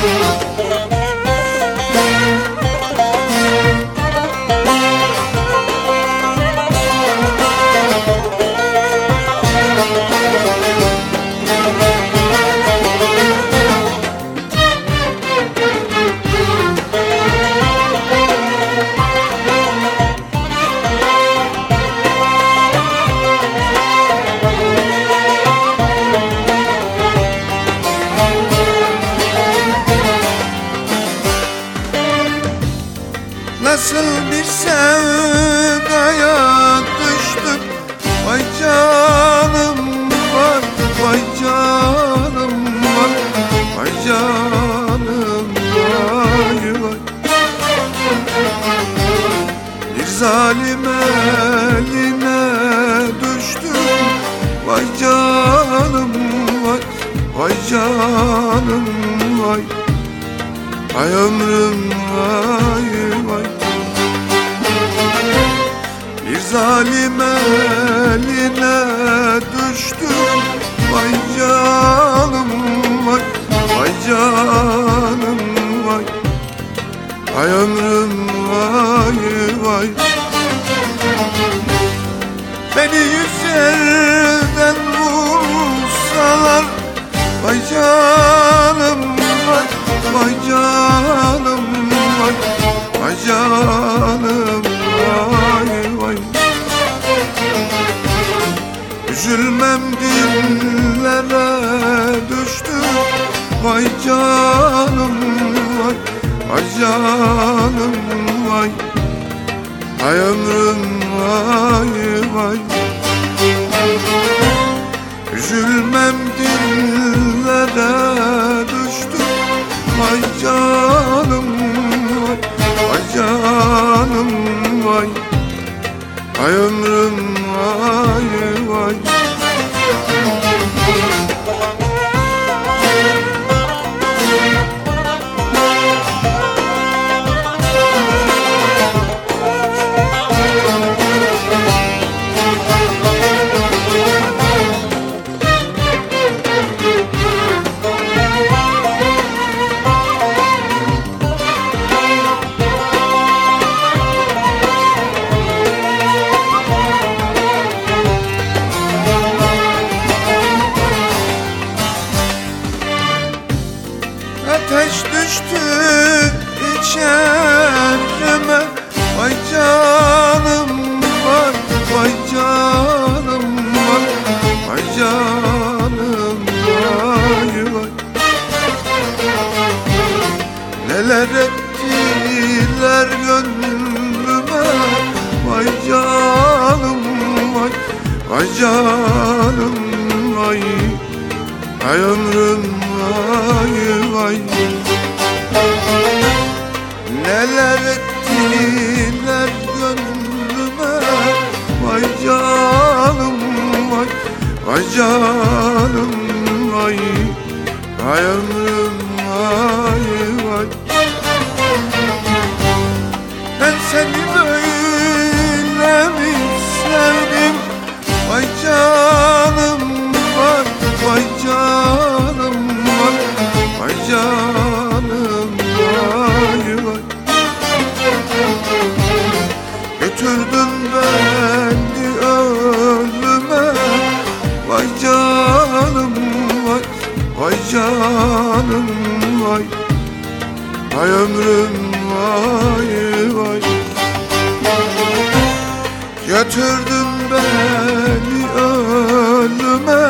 Música sevdaya düştüm. Vay canım var, vay canım var. Vay canım vay vay. Bir zalim eline düştüm. Vay canım vay, vay canım vay Ay ömrüm vay vay zalim eline düştüm Vay canım vay Vay canım vay. Ay ömrüm vay vay. Beni yüz yerden vursalar Vay canım vay Vay canım vay Vay canım Vay canım vay. Vay canım vay. Ay ömrüm vay vay. Üzülmem dillere düştüm. Vay canım vay. Vay canım vay. Ay ömrüm Neler ettiler gönlüme? Vay canım vay, vay canım vay. Ay ömrüm vay vay. Neler ettiler gönlüme? Vay canım vay Vay canım vay. Ay ömrüm vay vay Vay ömrüm vay vay. Götürdün beni ölüme